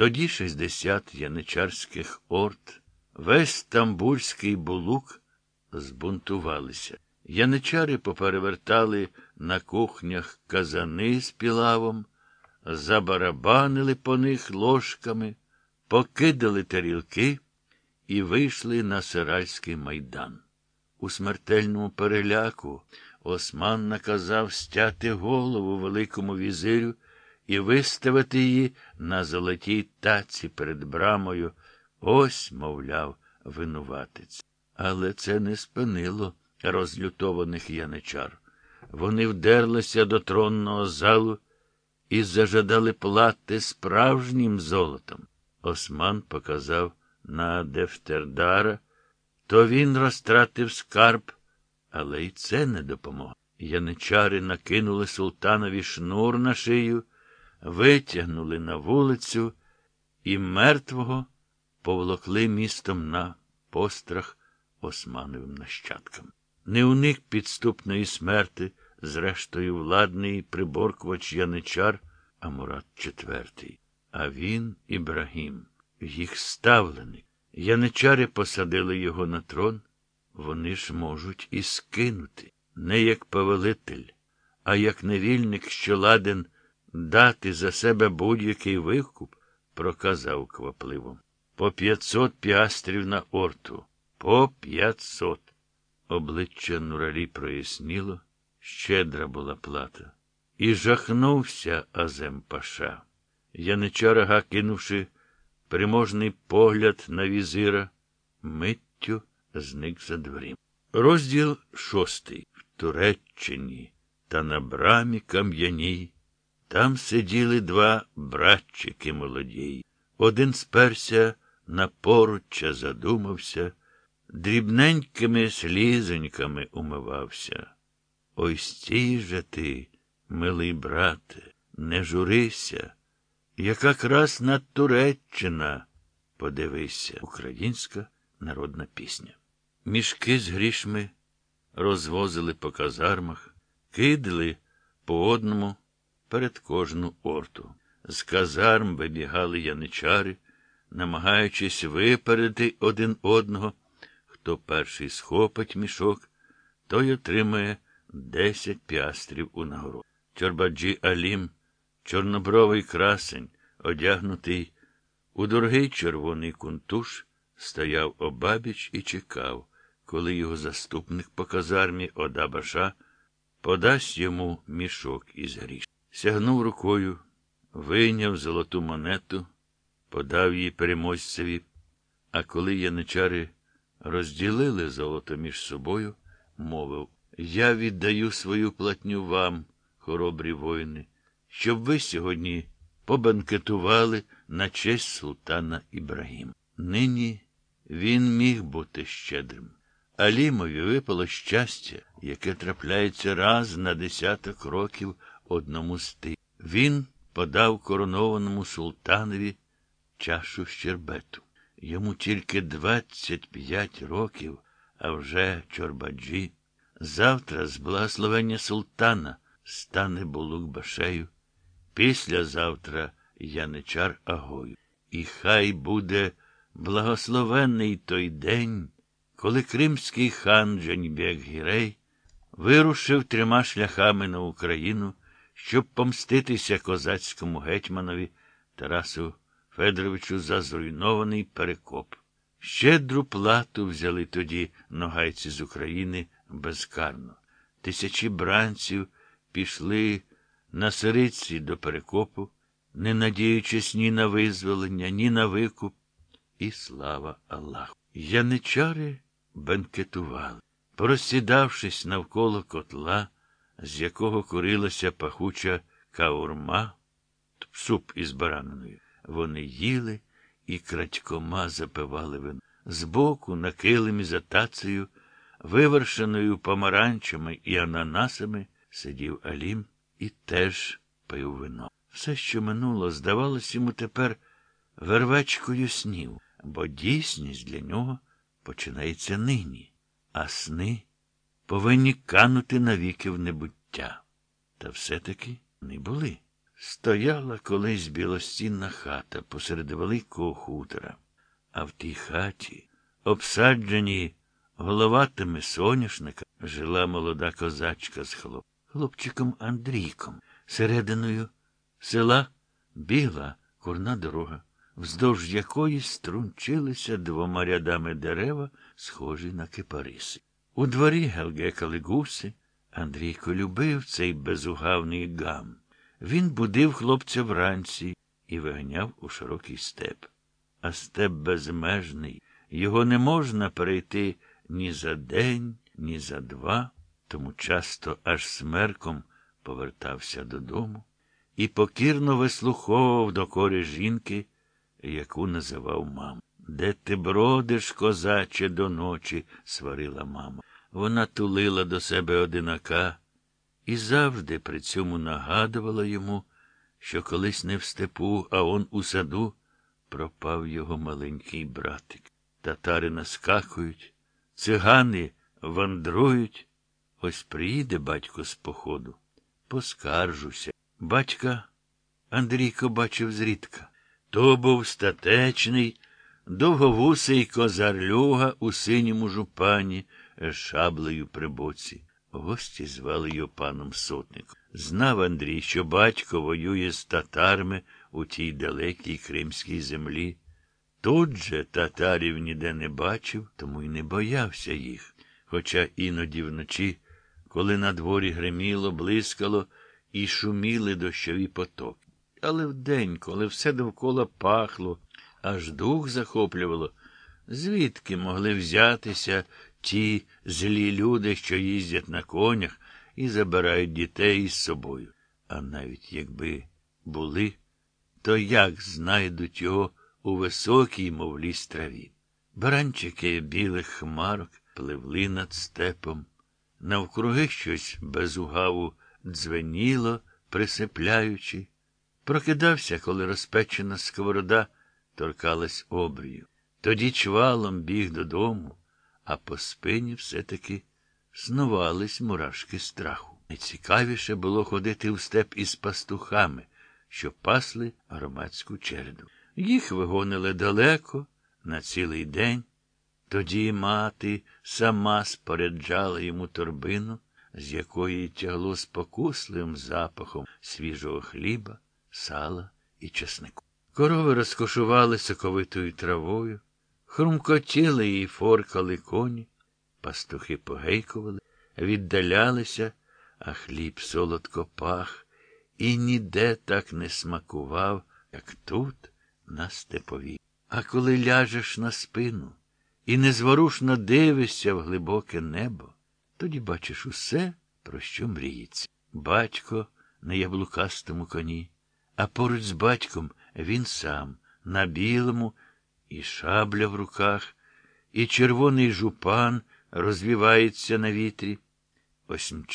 Тоді шістдесят яничарських орд, весь тамбурський булук збунтувалися. Яничари поперевертали на кухнях казани з пілавом, забарабанили по них ложками, покидали тарілки і вийшли на Сиральський майдан. У смертельному переляку Осман наказав стяти голову великому візирю і виставити її на золотій таці перед брамою. Ось, мовляв, винуватець. Але це не спинило розлютованих яничар. Вони вдерлися до тронного залу і зажадали плати справжнім золотом. Осман показав на Дефтердара, то він розтратив скарб, але й це не допомогло. Яничари накинули султанові шнур на шию, витягнули на вулицю і мертвого поволокли містом на пострах османовим нащадкам. Не уник підступної смерти, зрештою, владний приборкувач яничар Амурат IV. А він, Ібрагім, їх ставленик. Яничари посадили його на трон, вони ж можуть і скинути, не як повелитель, а як невільник, що ладен дати за себе будь-який викуп, проказав квапливо. По п'ятсот піастрів на орту. По п'ятсот. Обличчя Нуралі проясніло, щедра була плата. І жахнувся Азем Паша. Яничарага, кинувши переможний погляд на візира, миттю зник за дверима. Розділ шостий. В Туреччині та на брамі кам'яній. Там сиділи два братчики молодії. Один сперся на поруччя задумався, дрібненькими слізоньками умивався. Ой стій же ти, милий брате, не журися, яка красна Туреччина. Подивися, українська народна пісня. Мішки з грішми розвозили по казармах, кидали по одному перед кожну орту. З казарм вибігали яничари, намагаючись випередити один одного. Хто перший схопить мішок, той отримає десять піастрів у нагороду. Чорбаджі Алім, чорнобровий красень, одягнутий у дорогий червоний кунтуш, стояв обабіч і чекав, коли його заступник по казармі Одабаша подасть йому мішок із гріш. Сягнув рукою, вийняв золоту монету, подав її переможцеві, а коли яничари розділили золото між собою, мовив Я віддаю свою платню вам, хоробрі воїни, щоб ви сьогодні побанкетували на честь султана Ібрагіма. Нині він міг бути щедрим. Алімові випало щастя, яке трапляється раз на десяток років одному з тих. Він подав коронованому султанові чашу щербету. Йому тільки двадцять п'ять років, а вже Чорбаджі. Завтра, з благословення султана, стане Булук-Башею, післязавтра Яничар Агою. І хай буде благословенний той день, коли кримський хан Джанібек Гірей вирушив трьома шляхами на Україну, щоб помститися козацькому гетьманові Тарасу Федоровичу за зруйнований перекоп. Щедру плату взяли тоді ногайці з України безкарно. Тисячі бранців пішли на сириці до перекопу, не надіючись ні на визволення, ні на викуп, і слава Аллаху. Яничари бенкетували, порозсідавшись навколо котла, з якого курилася пахуча каурма, суп із бараниною. Вони їли і крадькома запивали вино. Збоку, на килимі за тацею, вивершеною помаранчами і ананасами, сидів Алім і теж пив вино. Все, що минуло, здавалось йому тепер вервечкою снів, бо дійсність для нього починається нині, а сни повинні канути навіки в небуття. Та все-таки не були. Стояла колись білостінна хата посеред великого хутора, а в тій хаті, обсадженій головатими соняшника, жила молода козачка з хлоп... хлопчиком Андрійком. Серединою села біла курна дорога, вздовж якої струнчилися двома рядами дерева, схожі на кипариси. У дворі гелгекали гуси. Андрійко любив цей безугавний гам. Він будив хлопця вранці і виганяв у широкий степ. А степ безмежний, його не можна перейти ні за день, ні за два, тому часто аж смерком повертався додому і покірно вислуховував докори жінки, яку називав мам. Де ти бродиш, козаче, до ночі? сварила мама. Вона тулила до себе одинака і завжди при цьому нагадувала йому, що колись не в степу, а он у саду пропав його маленький братик. Татари наскакують, цигани вандрують. Ось приїде батько з походу. Поскаржуся. Батька Андрійко бачив зрідка. То був статечний, довговусий козарлюга у синьому жупані з шаблею при боці. Гості звали його паном сотником. Знав Андрій, що батько воює з татарами у тій далекій кримській землі. Тут же татарів ніде не бачив, тому й не боявся їх. Хоча іноді вночі, коли на дворі гриміло, блискало і шуміли дощові потоки. Але вдень, коли все довкола пахло, аж дух захоплювало, звідки могли взятися ті злі люди, що їздять на конях і забирають дітей із собою. А навіть якби були, то як знайдуть його у високій, мов ліс траві? Баранчики білих хмарок пливли над степом. Навкруги щось без угаву дзвеніло, присипляючи. Прокидався, коли розпечена сковорода торкалась обрію. Тоді чвалом біг додому, а по спині все-таки снувались мурашки страху. Найцікавіше було ходити в степ із пастухами, що пасли громадську череду. Їх вигонили далеко, на цілий день. Тоді мати сама споряджала йому торбину, з якої тягло спокусливим запахом свіжого хліба, сала і чеснику. Корови розкошували соковитою травою, хрумкотіли і форкали коні, пастухи погейкували, віддалялися, а хліб солодко пах і ніде так не смакував, як тут, на степові. А коли ляжеш на спину і незворушно дивишся в глибоке небо, тоді бачиш усе, про що мріється. Батько на яблукастому коні, а поруч з батьком він сам на білому, і шабля в руках, і червоний жупан розвівається на вітрі. Ось